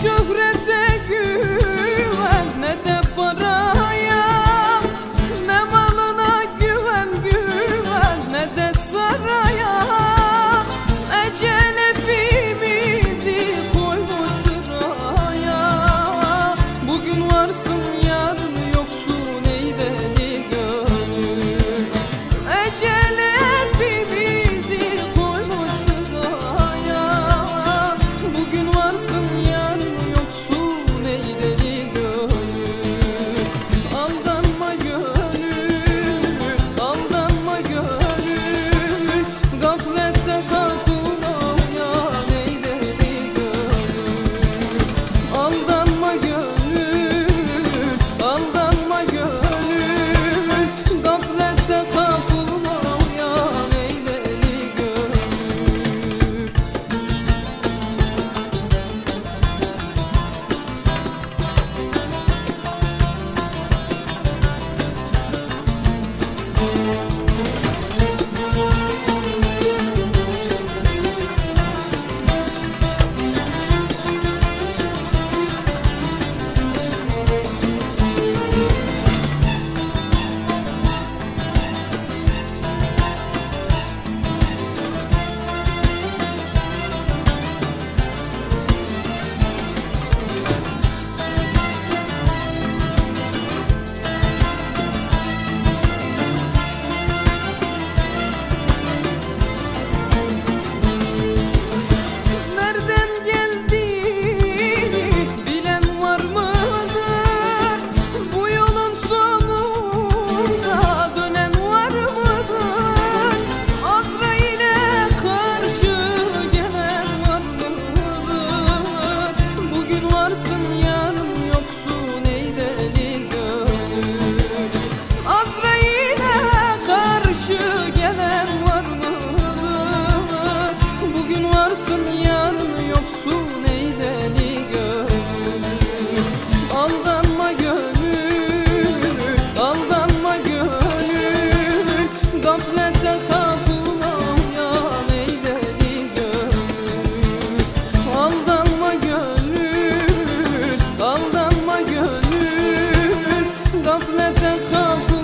що гре. kaldı